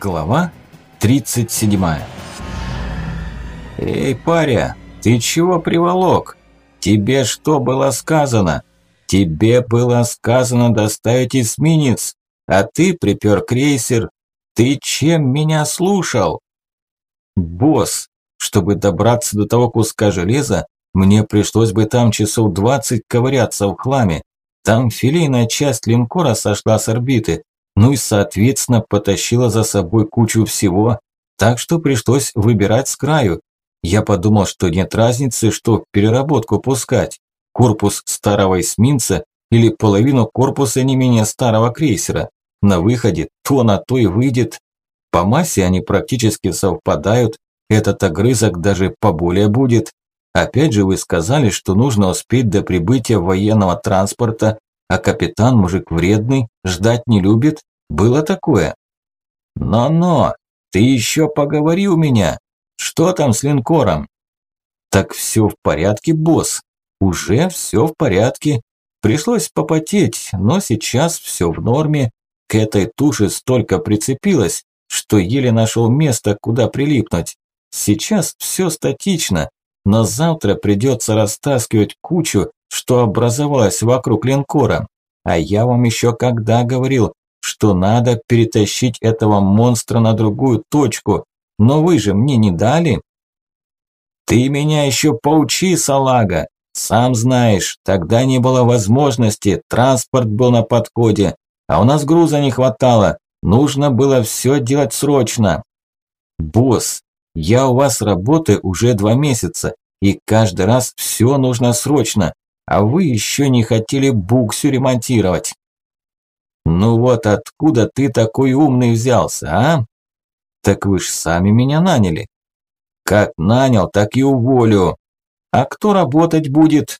Глава 37 «Эй, паря, ты чего приволок? Тебе что было сказано? Тебе было сказано доставить эсминец, а ты припер крейсер. Ты чем меня слушал?» «Босс, чтобы добраться до того куска железа, мне пришлось бы там часов двадцать ковыряться в хламе. Там филейная часть линкора сошла с орбиты, ну и, соответственно, потащила за собой кучу всего, так что пришлось выбирать с краю. Я подумал, что нет разницы, что в переработку пускать. Корпус старого эсминца или половину корпуса не менее старого крейсера. На выходе то на то и выйдет. По массе они практически совпадают, этот огрызок даже поболее будет. Опять же вы сказали, что нужно успеть до прибытия военного транспорта, а капитан мужик вредный, ждать не любит. Было такое. Но-но, ты еще поговори у меня. Что там с линкором? Так все в порядке, босс. Уже все в порядке. Пришлось попотеть, но сейчас все в норме. К этой туше столько прицепилось, что еле нашел место, куда прилипнуть. Сейчас все статично, но завтра придется растаскивать кучу, что образовалась вокруг линкора. А я вам еще когда говорил, что надо перетащить этого монстра на другую точку, но вы же мне не дали. Ты меня еще поучи, салага. Сам знаешь, тогда не было возможности, транспорт был на подходе, а у нас груза не хватало, нужно было все делать срочно. Босс, я у вас работаю уже два месяца, и каждый раз все нужно срочно, а вы еще не хотели буксу ремонтировать. Ну вот откуда ты такой умный взялся, а? Так вы ж сами меня наняли. Как нанял, так и уволю. А кто работать будет?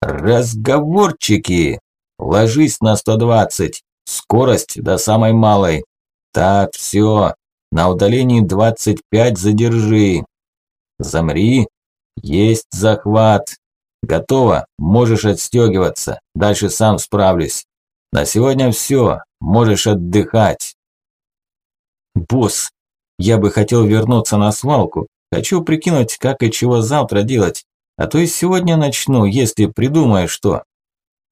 Разговорчики. Ложись на 120. Скорость до самой малой. Так, все. На удалении 25 задержи. Замри. Есть захват. Готово. Можешь отстегиваться. Дальше сам справлюсь. На сегодня все. Можешь отдыхать. Босс, я бы хотел вернуться на свалку. Хочу прикинуть, как и чего завтра делать. А то и сегодня начну, если придумаешь что.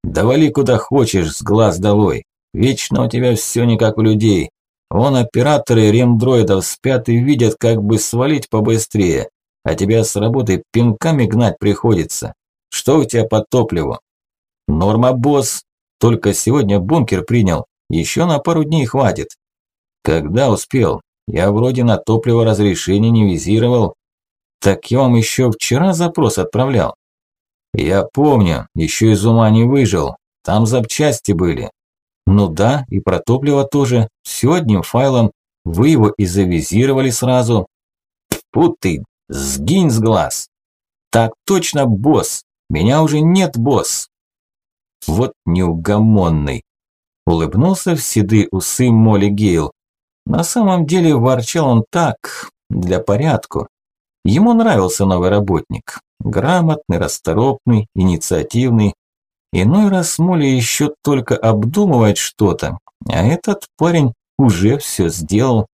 Давали куда хочешь, с глаз долой. Вечно у тебя все не как у людей. Вон операторы ремдроидов спят и видят, как бы свалить побыстрее. А тебя с работы пинками гнать приходится. Что у тебя по топливу? Норма, босс. Только сегодня бункер принял. Еще на пару дней хватит. Когда успел? Я вроде на топливо разрешение не визировал. Так я вам еще вчера запрос отправлял. Я помню, еще из ума не выжил. Там запчасти были. Ну да, и про топливо тоже. Все одним файлом. Вы его и завизировали сразу. Фу ты, сгинь с глаз. Так точно, босс. Меня уже нет, босс. Вот неугомонный. Улыбнулся в седые усы Молли Гейл. На самом деле ворчал он так, для порядку. Ему нравился новый работник. Грамотный, расторопный, инициативный. Иной раз Молли еще только обдумывает что-то, а этот парень уже все сделал.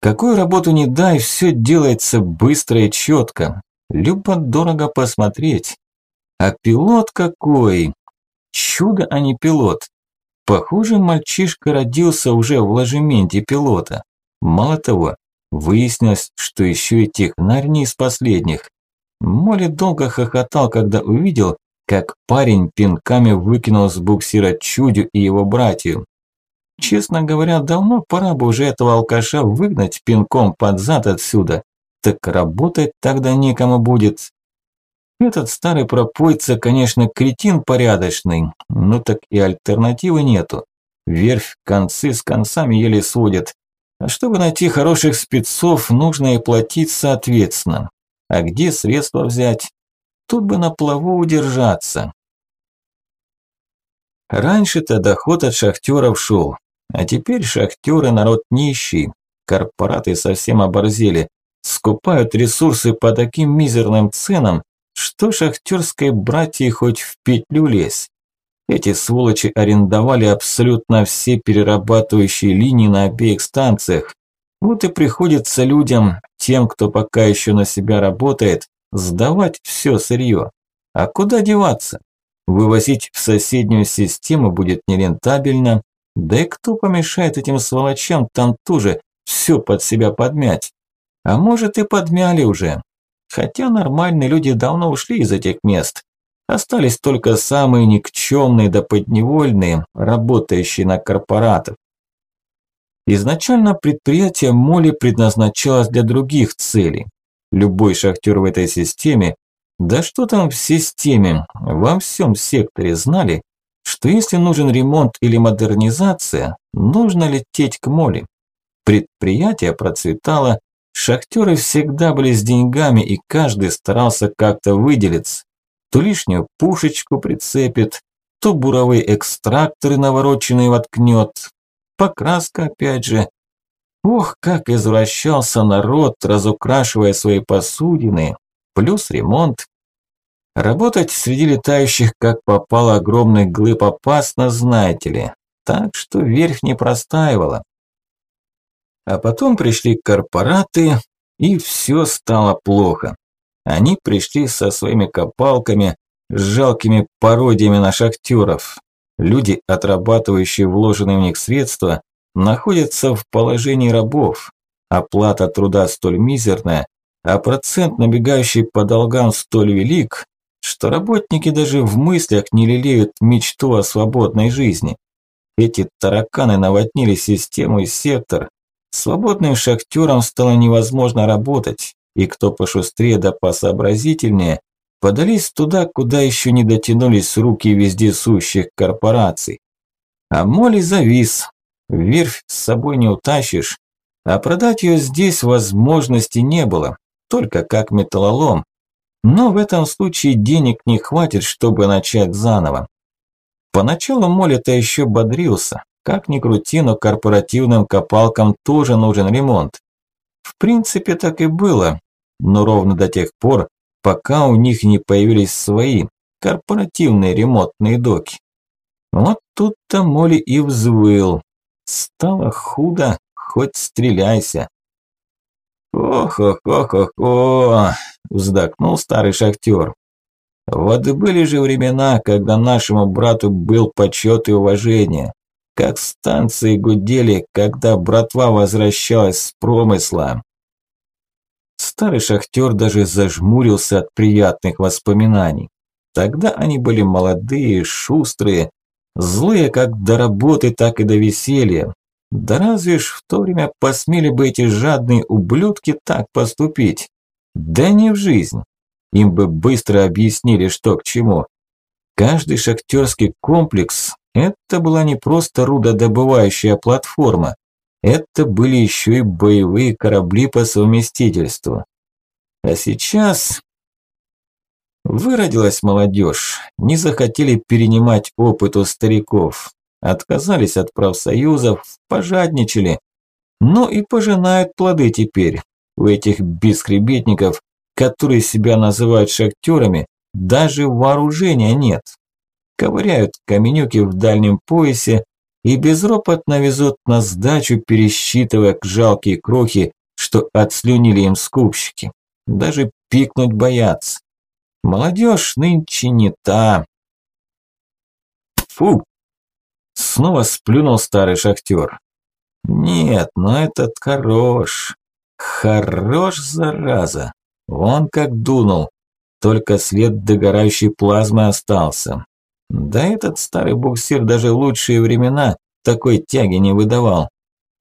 Какую работу не дай, все делается быстро и четко. Любо-дорого посмотреть. А пилот какой! Чудо, а не пилот. Похоже, мальчишка родился уже в ложементе пилота. Мало того, выяснилось, что еще и технарь не из последних. Молли долго хохотал, когда увидел, как парень пинками выкинул с буксира Чудю и его братью. Честно говоря, давно пора бы уже этого алкаша выгнать пинком под зад отсюда. Так работать тогда некому будет. Этот старый пропойца, конечно, кретин порядочный, но так и альтернативы нету. Верфь концы с концами еле сводит. А чтобы найти хороших спецов, нужно и платить соответственно. А где средства взять? Тут бы на плаву удержаться. Раньше-то доход от шахтеров шел, а теперь шахтеры народ нищий. Корпораты совсем оборзели, скупают ресурсы по таким мизерным ценам, что шахтерской братья хоть в петлю лезь. Эти сволочи арендовали абсолютно все перерабатывающие линии на обеих станциях. Вот и приходится людям, тем, кто пока еще на себя работает, сдавать все сырье. А куда деваться? Вывозить в соседнюю систему будет нерентабельно, да и кто помешает этим сволочам там тоже все под себя подмять? А может и подмяли уже. Хотя нормальные люди давно ушли из этих мест. Остались только самые никчемные да подневольные, работающие на корпоратов. Изначально предприятие Моли предназначалось для других целей. Любой шахтер в этой системе, да что там в системе, во всем секторе знали, что если нужен ремонт или модернизация, нужно лететь к Моли. Предприятие процветало, Шахтеры всегда были с деньгами, и каждый старался как-то выделиться. То лишнюю пушечку прицепит, то буровые экстракторы навороченные воткнет. Покраска опять же. Ох, как извращался народ, разукрашивая свои посудины. Плюс ремонт. Работать среди летающих, как попало, огромных глыб опасно, знаете ли. Так что верх не простаивала. А потом пришли корпораты, и все стало плохо. Они пришли со своими копалками, с жалкими пародиями на шахтеров. Люди, отрабатывающие вложенные в них средства, находятся в положении рабов. Оплата труда столь мизерная, а процент, набегающий по долгам, столь велик, что работники даже в мыслях не лелеют мечту о свободной жизни. Эти тараканы наводнили систему и сектор, Свободным шахтерам стало невозможно работать, и кто пошустрее да посообразительнее, подались туда, куда еще не дотянулись руки вездесущих корпораций. А моли завис, верфь с собой не утащишь, а продать ее здесь возможности не было, только как металлолом. Но в этом случае денег не хватит, чтобы начать заново. Поначалу Моли-то еще бодрился, как ни крути, но корпоративным копалкам тоже нужен ремонт. В принципе, так и было, но ровно до тех пор, пока у них не появились свои, корпоративные ремонтные доки. Вот тут-то Моли и взвыл. Стало худо, хоть стреляйся. «Ох-ох-ох-ох-ох!» – вздохнул старый шахтер. «Вот были же времена, когда нашему брату был почет и уважение как станции гудели, когда братва возвращалась с промысла. Старый шахтер даже зажмурился от приятных воспоминаний. Тогда они были молодые, шустрые, злые как до работы, так и до веселья. Да разве ж в то время посмели бы эти жадные ублюдки так поступить? Да не в жизнь. Им бы быстро объяснили, что к чему. Каждый шахтерский комплекс это была не просто рудодобывающая платформа, это были еще и боевые корабли по совместительству. А сейчас выродилась молодежь, не захотели перенимать опыт у стариков, отказались от профсоюзов, пожадничали, но и пожинают плоды теперь. У этих бесхребетников, которые себя называют шахтерами, даже вооружения нет ковыряют каменюки в дальнем поясе и безропотно везут на сдачу, пересчитывая жалкие крохи, что отслюнили им скупщики. Даже пикнуть боятся. Молодежь нынче не та. Фу! Снова сплюнул старый шахтер. Нет, но этот хорош. Хорош, зараза. Он как дунул. Только след догорающей плазмы остался. Да этот старый буксир даже в лучшие времена такой тяги не выдавал.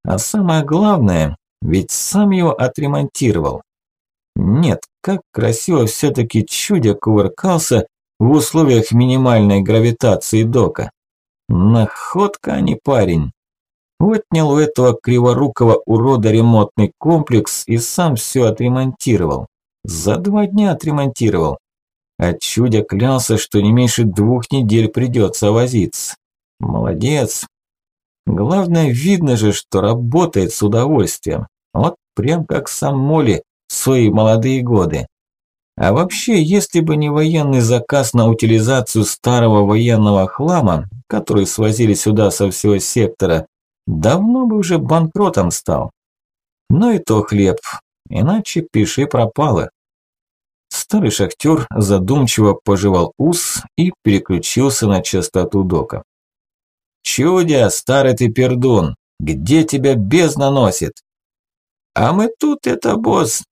А самое главное, ведь сам его отремонтировал. Нет, как красиво все-таки чудя кувыркался в условиях минимальной гравитации дока. Находка, а не парень. Отнял у этого криворукого урода ремонтный комплекс и сам все отремонтировал. За два дня отремонтировал. А чудя клялся, что не меньше двух недель придется возиться. Молодец. Главное, видно же, что работает с удовольствием. Вот прям как сам Моли в свои молодые годы. А вообще, если бы не военный заказ на утилизацию старого военного хлама, который свозили сюда со всего сектора, давно бы уже банкротом стал. Но и то хлеб, иначе пиши пропало. Старый шахтер задумчиво пожевал ус и переключился на частоту дока. «Чудя, старый ты пердун, где тебя бездна носит?» «А мы тут это, босс!»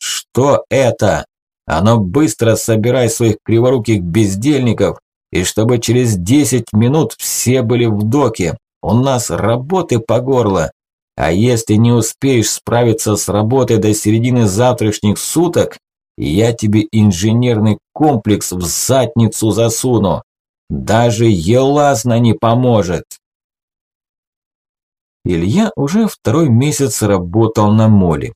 «Что это? А ну быстро собирай своих криворуких бездельников, и чтобы через десять минут все были в доке. У нас работы по горло. А если не успеешь справиться с работой до середины завтрашних суток, я тебе инженерный комплекс в задницу засуну. Даже елазна не поможет. Илья уже второй месяц работал на моле.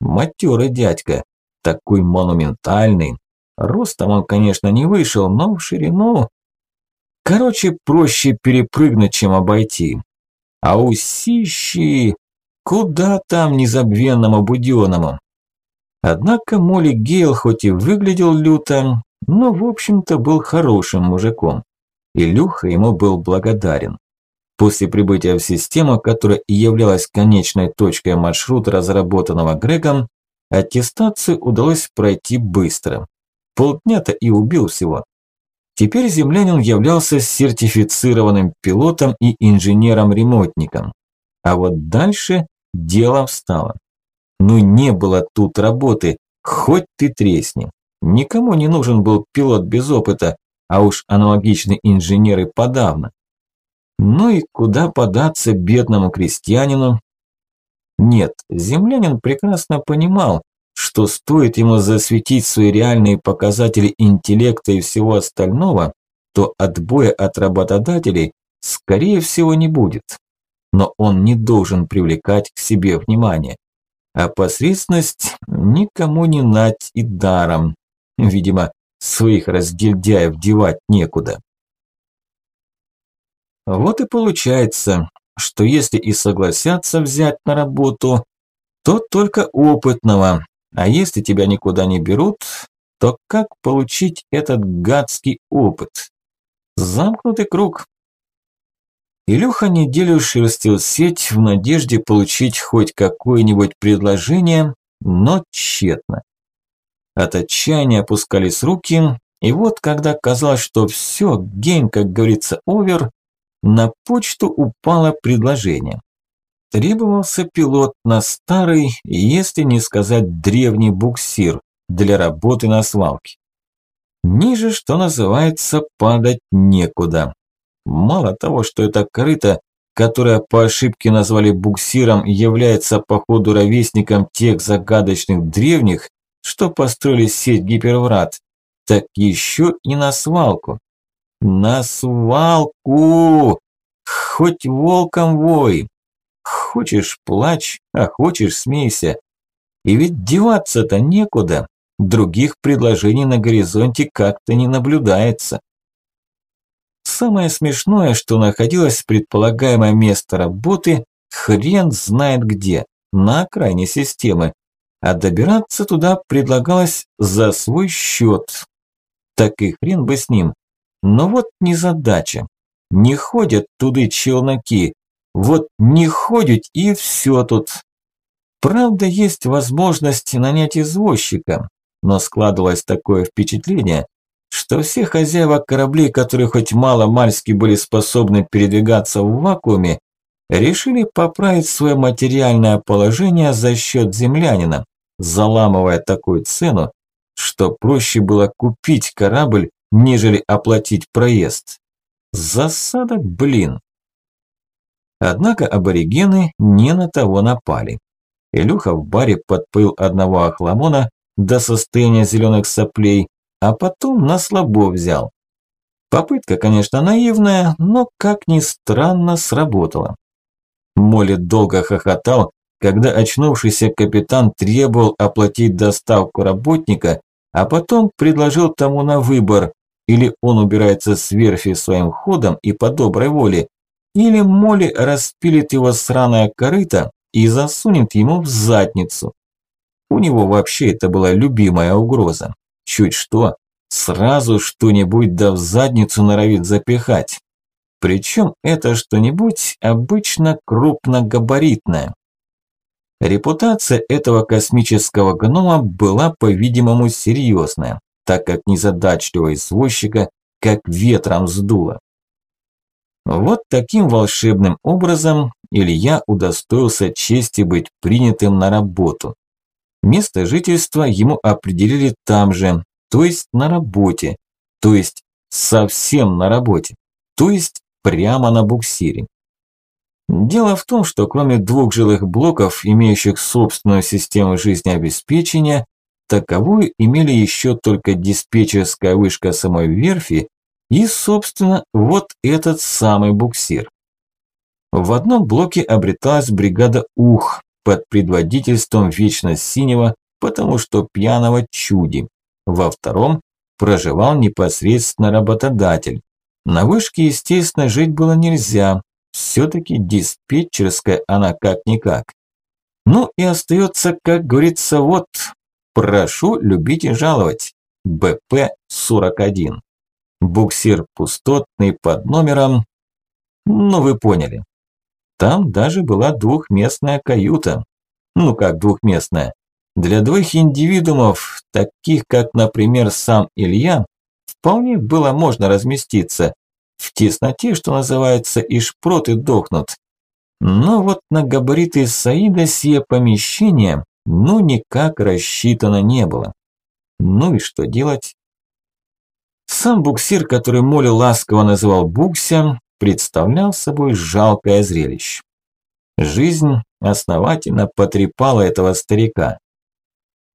Матерый дядька, такой монументальный. Ростом он, конечно, не вышел, но в ширину... Короче, проще перепрыгнуть, чем обойти. А усищи... Куда там незабвенному буденному? Однако Молли Гейл хоть и выглядел люто, но в общем-то был хорошим мужиком. Илюха ему был благодарен. После прибытия в систему, которая и являлась конечной точкой маршрута, разработанного Грегом, аттестацию удалось пройти быстро. Полдня-то и убил всего. Теперь землянин являлся сертифицированным пилотом и инженером-ремонтником. А вот дальше дело встало. Ну не было тут работы, хоть ты тресни. Никому не нужен был пилот без опыта, а уж аналогичные инженеры подавно. Ну и куда податься бедному крестьянину? Нет, землянин прекрасно понимал, что стоит ему засветить свои реальные показатели интеллекта и всего остального, то отбоя от работодателей скорее всего не будет. Но он не должен привлекать к себе внимание. А посредственность никому не нать и даром. Видимо, своих разгильдяев девать некуда. Вот и получается, что если и согласятся взять на работу, то только опытного, а если тебя никуда не берут, то как получить этот гадский опыт? Замкнутый круг. Илюха неделю шерстил сеть в надежде получить хоть какое-нибудь предложение, но тщетно. От отчаяния опускались руки, и вот когда казалось, что все, гейм, как говорится, овер, на почту упало предложение. Требовался пилот на старый, если не сказать древний буксир для работы на свалке. Ниже, что называется, падать некуда. Мало того, что это корыто, которое по ошибке назвали буксиром, является по ходу ровесником тех загадочных древних, что построили сеть гиперврат, так еще и на свалку. На свалку! Хоть волком вой! Хочешь плачь, а хочешь смейся. И ведь деваться-то некуда, других предложений на горизонте как-то не наблюдается. Самое смешное, что находилось предполагаемое место работы, хрен знает где, на окраине системы, а добираться туда предлагалось за свой счет. Так и хрен бы с ним. Но вот незадача. Не ходят туды челноки. Вот не ходят и все тут. Правда, есть возможность нанять извозчика, но складывалось такое впечатление, что все хозяева кораблей, которые хоть мало-мальски были способны передвигаться в вакууме, решили поправить свое материальное положение за счет землянина, заламывая такую цену, что проще было купить корабль, нежели оплатить проезд. Засада, блин. Однако аборигены не на того напали. Илюха в баре подпыл одного охламона до состояния зеленых соплей, а потом на слабо взял. Попытка, конечно, наивная, но, как ни странно, сработала. Молли долго хохотал, когда очнувшийся капитан требовал оплатить доставку работника, а потом предложил тому на выбор, или он убирается с верфи своим ходом и по доброй воле, или Молли распилит его сраное корыто и засунет ему в задницу. У него вообще это была любимая угроза. Чуть что, сразу что-нибудь да в задницу норовит запихать. Причем это что-нибудь обычно крупногабаритное. Репутация этого космического гнома была, по-видимому, серьезная, так как незадачливого извозчика как ветром сдуло. Вот таким волшебным образом Илья удостоился чести быть принятым на работу. Место жительства ему определили там же, то есть на работе, то есть совсем на работе, то есть прямо на буксире. Дело в том, что кроме двух жилых блоков, имеющих собственную систему жизнеобеспечения, таковую имели еще только диспетчерская вышка самой верфи и, собственно, вот этот самый буксир. В одном блоке обреталась бригада УХ под предводительством вечно синего, потому что пьяного чуди. Во втором проживал непосредственно работодатель. На вышке, естественно, жить было нельзя, все-таки диспетчерская она как-никак. Ну и остается, как говорится, вот, прошу любить и жаловать, БП-41. Буксир пустотный под номером, ну вы поняли. Там даже была двухместная каюта. Ну как двухместная? Для двух индивидуумов, таких как, например, сам Илья, вполне было можно разместиться, в тесноте, что называется, и шпроты дохнут. Но вот на габариты Саида сие помещение ну никак рассчитано не было. Ну и что делать? Сам буксир, который Моли ласково называл Букся, представлял собой жалкое зрелище. Жизнь основательно потрепала этого старика.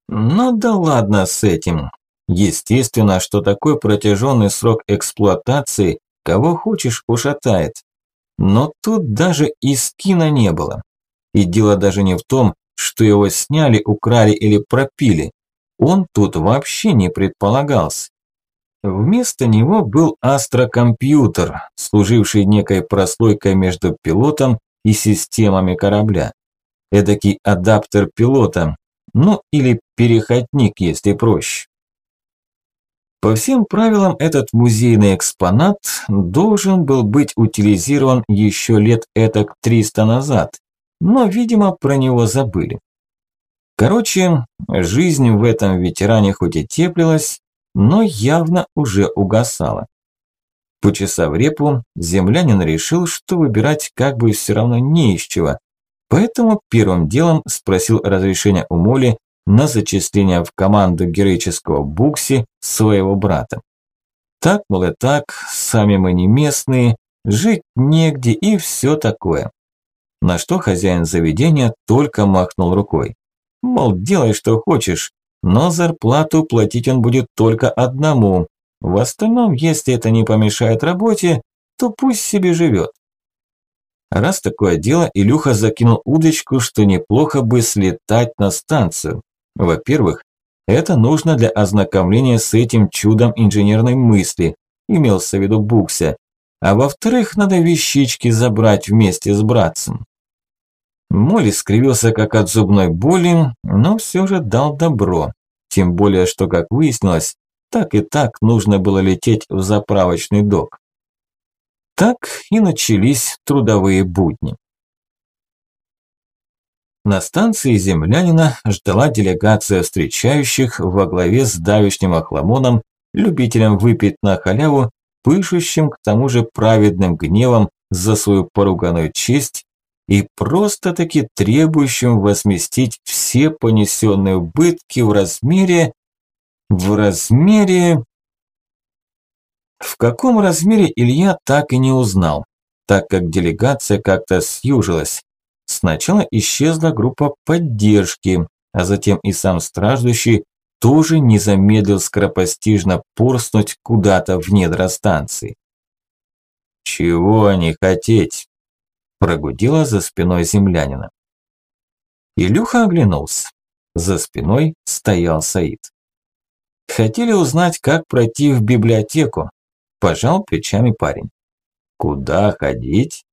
Ну да ладно с этим. Естественно, что такой протяженный срок эксплуатации Кого хочешь, ушатает. Но тут даже и скина не было. И дело даже не в том, что его сняли, украли или пропили. Он тут вообще не предполагался. Вместо него был астрокомпьютер, служивший некой прослойкой между пилотом и системами корабля. Эдакий адаптер пилота, ну или переходник, если проще. По всем правилам этот музейный экспонат должен был быть утилизирован еще лет этак 300 назад, но, видимо, про него забыли. Короче, жизнь в этом ветеране хоть и теплилась, но явно уже угасала. Почесав репу, землянин решил, что выбирать как бы все равно не из чего, поэтому первым делом спросил разрешения у Моли на зачисление в команду героического Букси своего брата. Так, мол, и так, сами мы не местные, жить негде и все такое. На что хозяин заведения только махнул рукой. Мол, делай, что хочешь, но зарплату платить он будет только одному. В остальном, если это не помешает работе, то пусть себе живет. Раз такое дело, Илюха закинул удочку, что неплохо бы слетать на станцию. Во-первых, это нужно для ознакомления с этим чудом инженерной мысли, имелся в виду Букся. А во-вторых, надо вещички забрать вместе с братцем. Молли скривился как от зубной боли, но все же дал добро. Тем более, что, как выяснилось, так и так нужно было лететь в заправочный док. Так и начались трудовые будни. На станции землянина ждала делегация встречающих во главе с давишним охламоном, любителем выпить на халяву, пышущим к тому же праведным гневом за свою поруганную честь и просто-таки требующим возместить все понесенные убытки в размере... в размере... В каком размере Илья так и не узнал, так как делегация как-то съюжилась. Сначала исчезла группа поддержки, а затем и сам страждущий тоже не замедлил скоропостижно порснуть куда-то в недра станции. «Чего они хотеть?» – прогудела за спиной землянина. Илюха оглянулся. За спиной стоял Саид. Хотели узнать, как пройти в библиотеку. Пожал плечами парень. Куда ходить?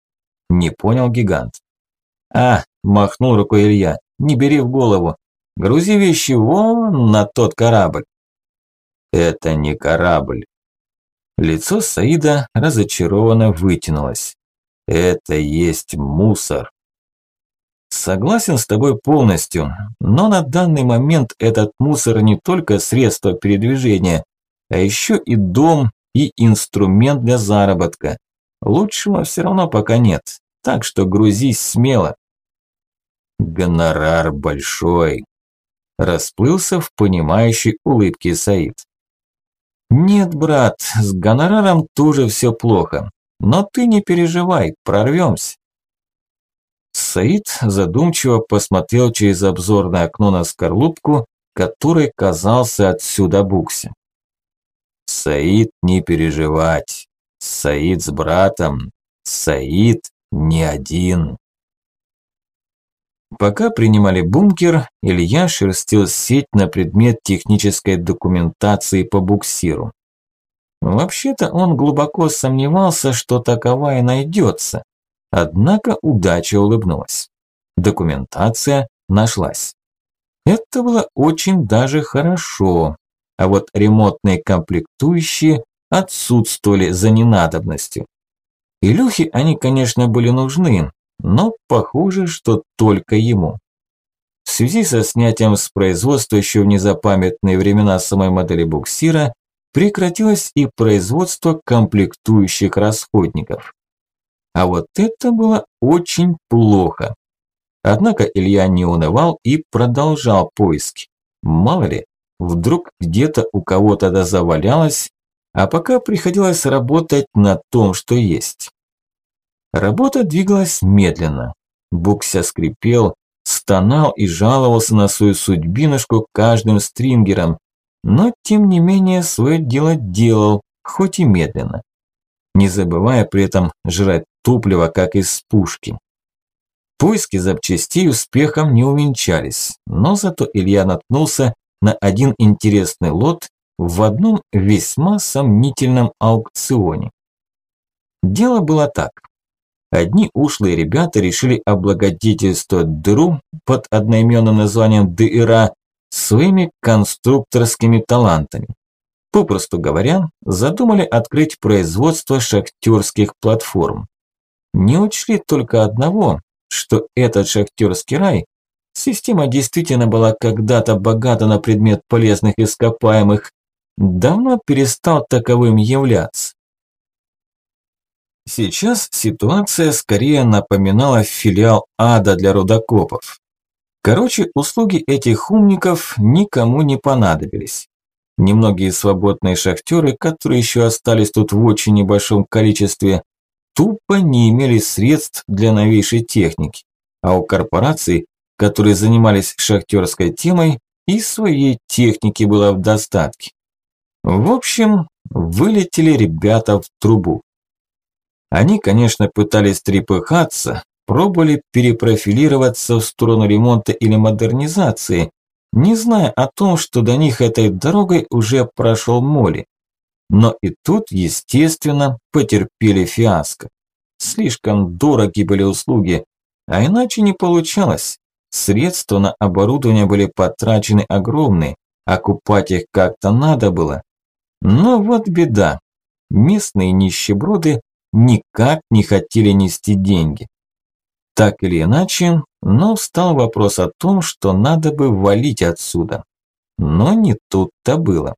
Не понял гигант. «А!» – махнул рукой Илья. «Не бери в голову. Грузи вещи вон на тот корабль». «Это не корабль». Лицо Саида разочарованно вытянулось. «Это есть мусор». Согласен с тобой полностью, но на данный момент этот мусор не только средство передвижения, а еще и дом и инструмент для заработка. Лучшего все равно пока нет, так что грузись смело. Гонорар большой. Расплылся в понимающей улыбке Саид. Нет, брат, с гонораром тоже все плохо. Но ты не переживай, прорвемся. Саид задумчиво посмотрел через обзорное окно на скорлупку, который казался отсюда Букси. Саид не переживать. Саид с братом. Саид не один. Пока принимали бункер, Илья шерстил сеть на предмет технической документации по буксиру. Вообще-то он глубоко сомневался, что таковая найдется, однако удача улыбнулась. Документация нашлась. Это было очень даже хорошо, а вот ремонтные комплектующие отсутствовали за ненадобностью. Илюхе они, конечно, были нужны, но похоже, что только ему. В связи со снятием с производства еще в незапамятные времена самой модели буксира прекратилось и производство комплектующих расходников. А вот это было очень плохо. Однако Илья не унывал и продолжал поиски. Мало ли, вдруг где-то у кого-то да завалялось, а пока приходилось работать на том, что есть. Работа двигалась медленно. Букся скрипел, стонал и жаловался на свою судьбинушку каждым стрингером, но тем не менее свое дело делал, хоть и медленно, не забывая при этом жрать топливо, как из пушки. Поиски запчастей успехом не увенчались, но зато Илья наткнулся на один интересный лот в одном весьма сомнительном аукционе. Дело было так. Одни ушлые ребята решили облагодетельствовать дыру под одноименным названием дыра своими конструкторскими талантами. Попросту говоря, задумали открыть производство шахтерских платформ. Не учли только одного, что этот шахтерский рай, система действительно была когда-то богата на предмет полезных ископаемых, давно перестал таковым являться. Сейчас ситуация скорее напоминала филиал ада для рудокопов. Короче, услуги этих умников никому не понадобились. Немногие свободные шахтеры, которые еще остались тут в очень небольшом количестве, тупо не имели средств для новейшей техники, а у корпораций, которые занимались шахтерской темой, и своей техники было в достатке. В общем, вылетели ребята в трубу. Они, конечно, пытались трепыхаться, пробовали перепрофилироваться в сторону ремонта или модернизации, не зная о том, что до них этой дорогой уже прошел Моли. Но и тут, естественно, потерпели фиаско. Слишком дороги были услуги, а иначе не получалось. Средства на оборудование были потрачены огромные, окупать их как-то надо было. Но вот беда. Местные нищеброды никак не хотели нести деньги. Так или иначе, но встал вопрос о том, что надо бы валить отсюда. Но не тут-то было.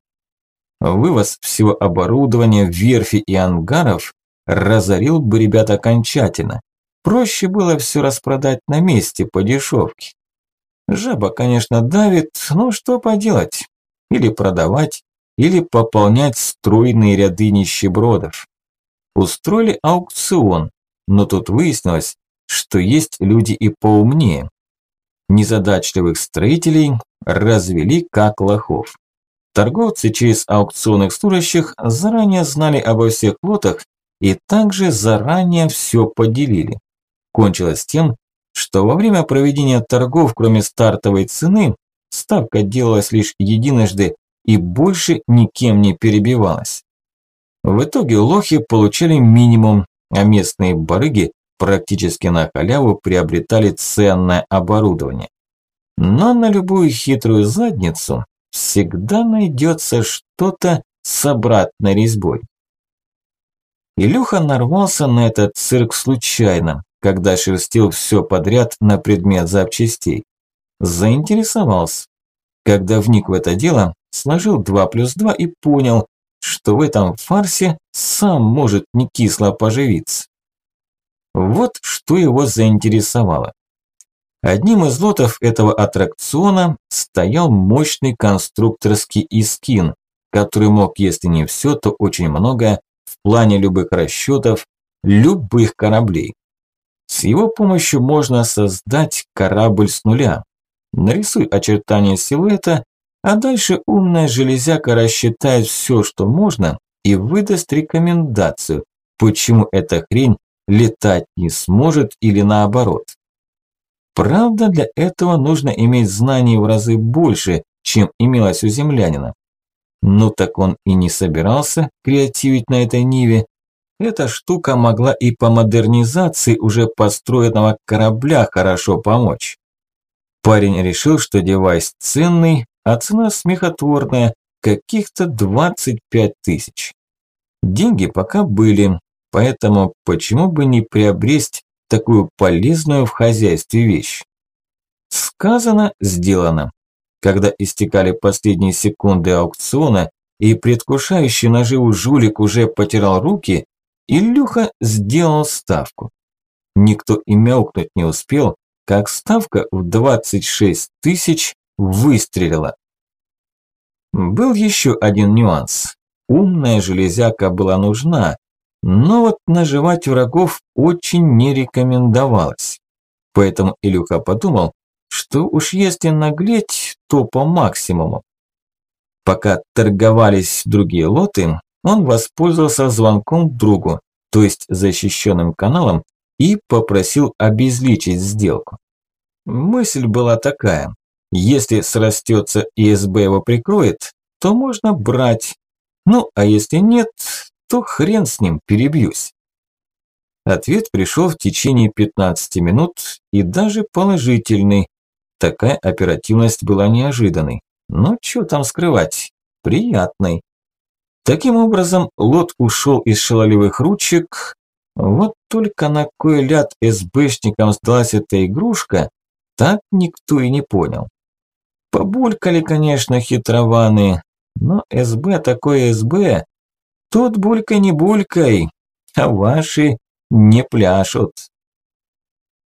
Вывоз всего оборудования, верфи и ангаров разорил бы ребят окончательно. Проще было все распродать на месте по дешевке. Жаба, конечно, давит, но что поделать? Или продавать, или пополнять стройные ряды нищебродов устроили аукцион, но тут выяснилось, что есть люди и поумнее. Незадачливых строителей развели как лохов. Торговцы через аукционных служащих заранее знали обо всех лотах и также заранее все поделили. Кончилось тем, что во время проведения торгов, кроме стартовой цены, ставка делалась лишь единожды и больше никем не перебивалась. В итоге лохи получали минимум, а местные барыги практически на халяву приобретали ценное оборудование. Но на любую хитрую задницу всегда найдется что-то с обратной резьбой. Илюха нарвался на этот цирк случайно, когда шерстил все подряд на предмет запчастей. Заинтересовался. Когда вник в это дело, сложил 2 плюс 2 и понял, что в этом фарсе сам может не кисло поживиться. Вот что его заинтересовало. Одним из лотов этого аттракциона стоял мощный конструкторский искин, который мог, если не все, то очень много в плане любых расчетов, любых кораблей. С его помощью можно создать корабль с нуля. Нарисуй очертания силуэта, а дальше умная железяка рассчитает все, что можно, и выдаст рекомендацию, почему эта хрень летать не сможет или наоборот. Правда, для этого нужно иметь знаний в разы больше, чем имелось у землянина. Ну так он и не собирался креативить на этой ниве. Эта штука могла и по модернизации уже построенного корабля хорошо помочь. Парень решил, что девайс ценный, а цена смехотворная, каких-то 25 тысяч. Деньги пока были, поэтому почему бы не приобрести такую полезную в хозяйстве вещь? Сказано, сделано. Когда истекали последние секунды аукциона и предвкушающий наживу жулик уже потирал руки, Илюха сделал ставку. Никто и мяукнуть не успел, как ставка в 26 тысяч выстрелила. Был еще один нюанс. Умная железяка была нужна, но вот наживать врагов очень не рекомендовалось. Поэтому Илюха подумал, что уж если наглеть, то по максимуму. Пока торговались другие лоты, он воспользовался звонком другу, то есть защищенным каналом, и попросил обезличить сделку. Мысль была такая, если срастется и СБ его прикроет, то можно брать, ну а если нет, то хрен с ним, перебьюсь. Ответ пришел в течение 15 минут и даже положительный. Такая оперативность была неожиданной. Но что там скрывать? Приятной. Таким образом, лот ушел из шаловливых ручек. Вот только на кой ляд СБшникам сдалась эта игрушка, так никто и не понял. Побулькали, конечно, хитрованы, но СБ такое СБ. Тут булькай не булькай, а ваши не пляшут.